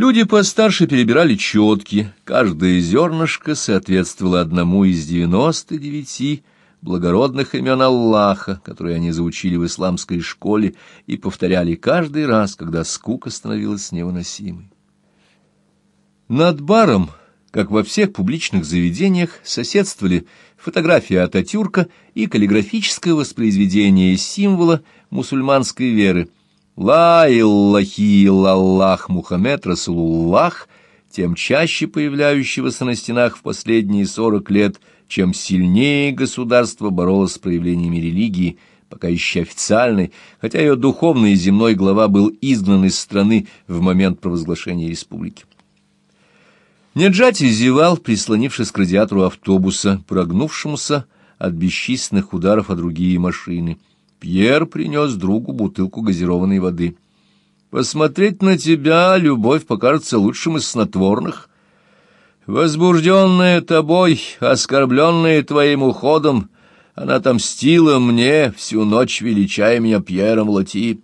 Люди постарше перебирали четки, каждое зернышко соответствовало одному из девяносто девяти благородных имен Аллаха, которые они заучили в исламской школе и повторяли каждый раз, когда скука становилась невыносимой. Над баром, как во всех публичных заведениях, соседствовали фотография Ататюрка и каллиграфическое воспроизведение символа мусульманской веры «Ла Иллахи Лаллах Мухаммед Расулуллах», тем чаще появляющегося на стенах в последние сорок лет, чем сильнее государство боролось с проявлениями религии, пока еще официальной, хотя ее духовный и земной глава был изгнан из страны в момент провозглашения республики. Неджати зевал, прислонившись к радиатору автобуса, прогнувшемуся от бесчисленных ударов о другие машины. Пьер принес другу бутылку газированной воды. «Посмотреть на тебя, любовь покажется лучшим из снотворных. Возбужденная тобой, оскорбленная твоим уходом, она отомстила мне, всю ночь величая меня Пьером Лати.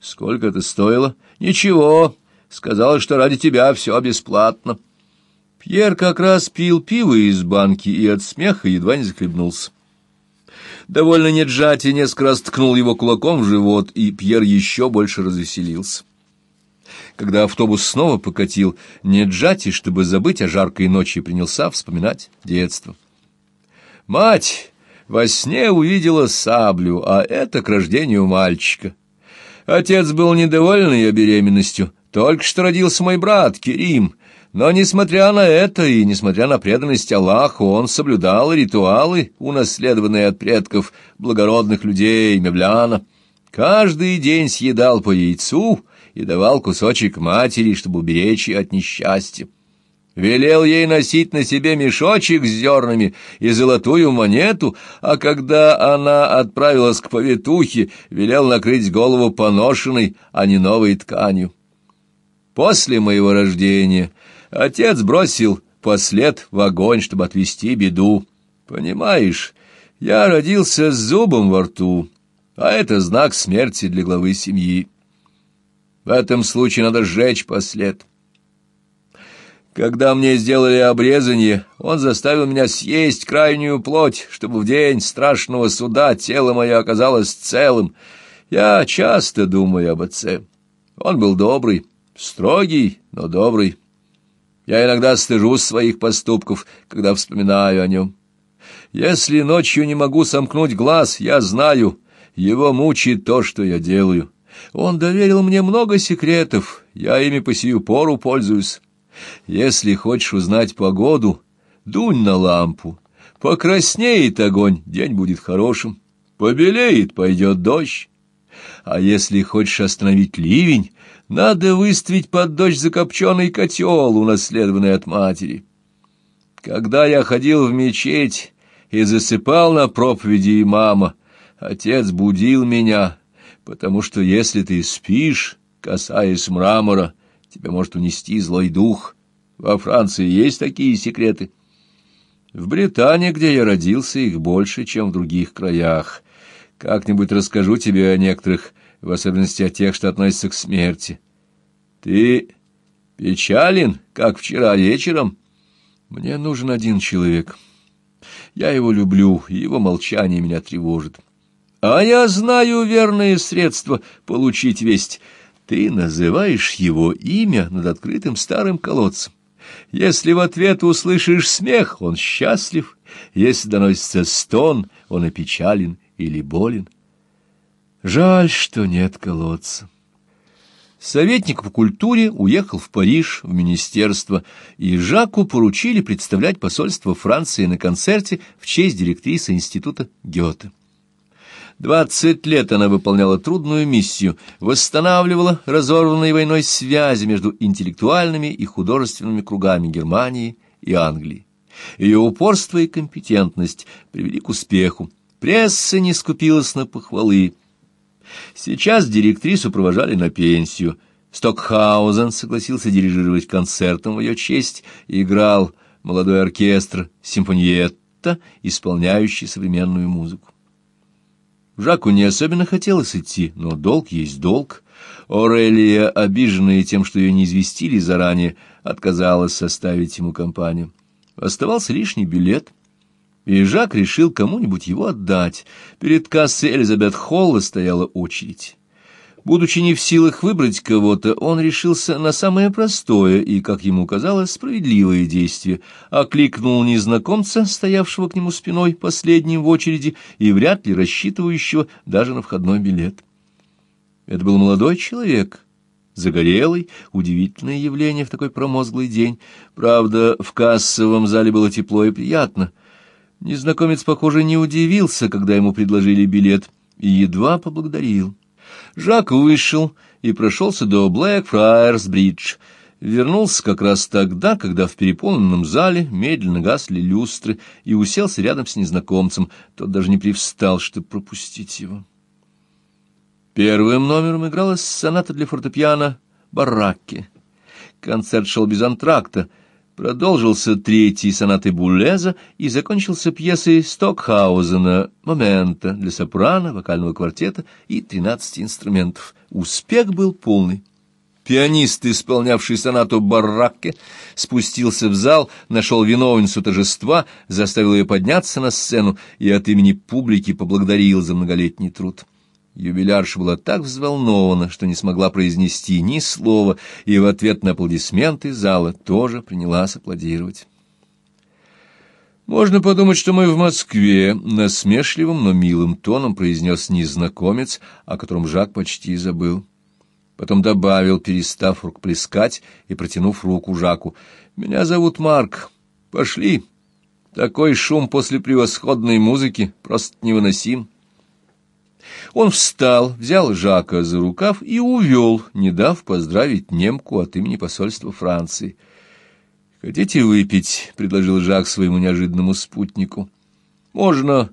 Сколько это стоило? Ничего, сказала, что ради тебя все бесплатно». Пьер как раз пил пиво из банки и от смеха едва не захлебнулся. Довольно неджати несколько раз ткнул его кулаком в живот, и Пьер еще больше развеселился. Когда автобус снова покатил, неджати, чтобы забыть о жаркой ночи, принялся вспоминать детство. Мать во сне увидела саблю, а это к рождению мальчика. Отец был недоволен ее беременностью. Только что родился мой брат Керим — но, несмотря на это и несмотря на преданность Аллаху, он соблюдал ритуалы, унаследованные от предков благородных людей Мевляна. Каждый день съедал по яйцу и давал кусочек матери, чтобы уберечь ее от несчастья. Велел ей носить на себе мешочек с зернами и золотую монету, а когда она отправилась к повитухе, велел накрыть голову поношенной, а не новой тканью. После моего рождения Отец бросил послед в огонь, чтобы отвести беду. Понимаешь, я родился с зубом во рту, а это знак смерти для главы семьи. В этом случае надо сжечь послед. Когда мне сделали обрезание, он заставил меня съесть крайнюю плоть, чтобы в день страшного суда тело мое оказалось целым. Я часто думаю об отце. Он был добрый, строгий, но добрый. Я иногда стыжусь своих поступков, когда вспоминаю о нем. Если ночью не могу сомкнуть глаз, я знаю, его мучает то, что я делаю. Он доверил мне много секретов, я ими по сию пору пользуюсь. Если хочешь узнать погоду, дунь на лампу. Покраснеет огонь, день будет хорошим. Побелеет, пойдет дождь. А если хочешь остановить ливень, надо выставить под дождь закопченный котел, унаследованный от матери. Когда я ходил в мечеть и засыпал на проповеди имама, отец будил меня, потому что если ты спишь, касаясь мрамора, тебя может унести злой дух. Во Франции есть такие секреты. В Британии, где я родился, их больше, чем в других краях. Как-нибудь расскажу тебе о некоторых в особенности о тех, что относятся к смерти. Ты печален, как вчера вечером? Мне нужен один человек. Я его люблю, и его молчание меня тревожит. А я знаю верное средство получить весть. Ты называешь его имя над открытым старым колодцем. Если в ответ услышишь смех, он счастлив. Если доносится стон, он опечален или болен. Жаль, что нет колодца. Советник по культуре уехал в Париж, в министерство, и Жаку поручили представлять посольство Франции на концерте в честь директрисы института Гёте. Двадцать лет она выполняла трудную миссию, восстанавливала разорванные войной связи между интеллектуальными и художественными кругами Германии и Англии. Ее упорство и компетентность привели к успеху. Пресса не скупилась на похвалы, Сейчас директрису провожали на пенсию. Стокхаузен согласился дирижировать концертом в ее честь играл молодой оркестр симфониетта, исполняющий современную музыку. Жаку не особенно хотелось идти, но долг есть долг. Орелия, обиженная тем, что ее не известили заранее, отказалась составить ему компанию. Оставался лишний билет, и Жак решил кому-нибудь его отдать. Перед кассой Элизабет Холла стояла очередь. Будучи не в силах выбрать кого-то, он решился на самое простое и, как ему казалось, справедливое действие. Окликнул незнакомца, стоявшего к нему спиной, последним в очереди, и вряд ли рассчитывающего даже на входной билет. Это был молодой человек, загорелый, удивительное явление в такой промозглый день. Правда, в кассовом зале было тепло и приятно. Незнакомец, похоже, не удивился, когда ему предложили билет, и едва поблагодарил. Жак вышел и прошелся до Блэкфрайерс-бридж. Вернулся как раз тогда, когда в переполненном зале медленно гасли люстры, и уселся рядом с незнакомцем. Тот даже не привстал, чтобы пропустить его. Первым номером игралась соната для фортепиано «Баракки». Концерт шел без антракта — Продолжился третий сонаты Булеза и закончился пьесой Стокхаузена «Момента» для сопрано, вокального квартета и тринадцати инструментов. Успех был полный. Пианист, исполнявший сонату Баракке, спустился в зал, нашел виновницу торжества, заставил ее подняться на сцену и от имени публики поблагодарил за многолетний труд. Юбилярша была так взволнована, что не смогла произнести ни слова, и в ответ на аплодисменты зала тоже принялась аплодировать. «Можно подумать, что мы в Москве», — насмешливым, но милым тоном произнес незнакомец, о котором Жак почти забыл. Потом добавил, перестав рукоплескать и протянув руку Жаку. «Меня зовут Марк. Пошли. Такой шум после превосходной музыки просто невыносим». Он встал, взял Жака за рукав и увел, не дав поздравить немку от имени посольства Франции. «Хотите выпить?» — предложил Жак своему неожиданному спутнику. «Можно.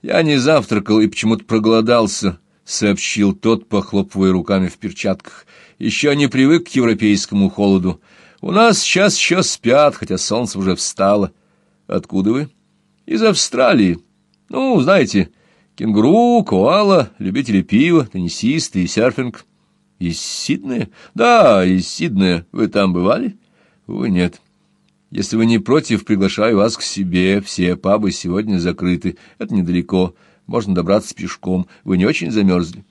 Я не завтракал и почему-то проголодался», — сообщил тот, похлопывая руками в перчатках. «Еще не привык к европейскому холоду. У нас сейчас еще спят, хотя солнце уже встало. Откуда вы?» «Из Австралии. Ну, знаете...» Кенгуру, коала, любители пива, теннисисты и серфинг. Из Сиднея? Да, из Сиднея. Вы там бывали? Вы нет. Если вы не против, приглашаю вас к себе. Все пабы сегодня закрыты. Это недалеко. Можно добраться пешком. Вы не очень замерзли?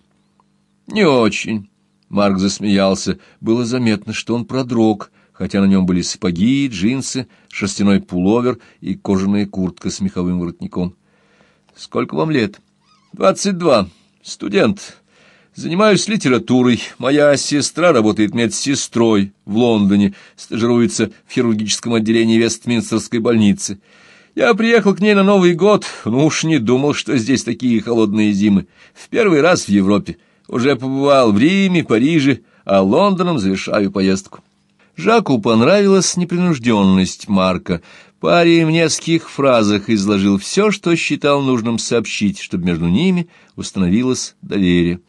Не очень. Марк засмеялся. Было заметно, что он продрог, хотя на нем были сапоги, джинсы, шерстяной пуловер и кожаная куртка с меховым воротником. Сколько вам лет? — «Двадцать два. Студент. Занимаюсь литературой. Моя сестра работает медсестрой в Лондоне, стажируется в хирургическом отделении Вестминстерской больницы. Я приехал к ней на Новый год, ну уж не думал, что здесь такие холодные зимы. В первый раз в Европе. Уже побывал в Риме, Париже, а Лондоном завершаю поездку». Жаку понравилась непринужденность Марка. Парень в нескольких фразах изложил все, что считал нужным сообщить, чтобы между ними установилось доверие.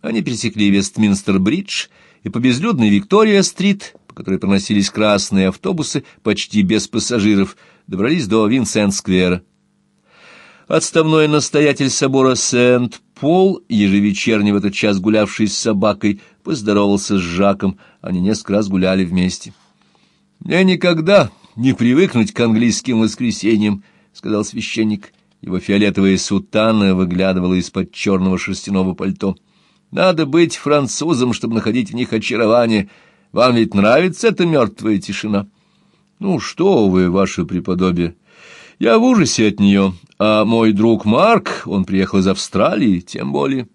Они пересекли Вестминстер-бридж и по безлюдной Виктория-стрит, по которой проносились красные автобусы почти без пассажиров, добрались до Винсент-сквера. Отставной настоятель собора Сент-Пол, ежевечерне в этот час гулявший с собакой, поздоровался с Жаком, они несколько раз гуляли вместе. «Мне никогда не привыкнуть к английским воскресеньям», — сказал священник. Его фиолетовая сутана выглядывала из-под черного шерстяного пальто. «Надо быть французом, чтобы находить в них очарование. Вам ведь нравится эта мертвая тишина?» «Ну что вы, ваше преподобие!» Я в ужасе от нее, а мой друг Марк, он приехал из Австралии, тем более.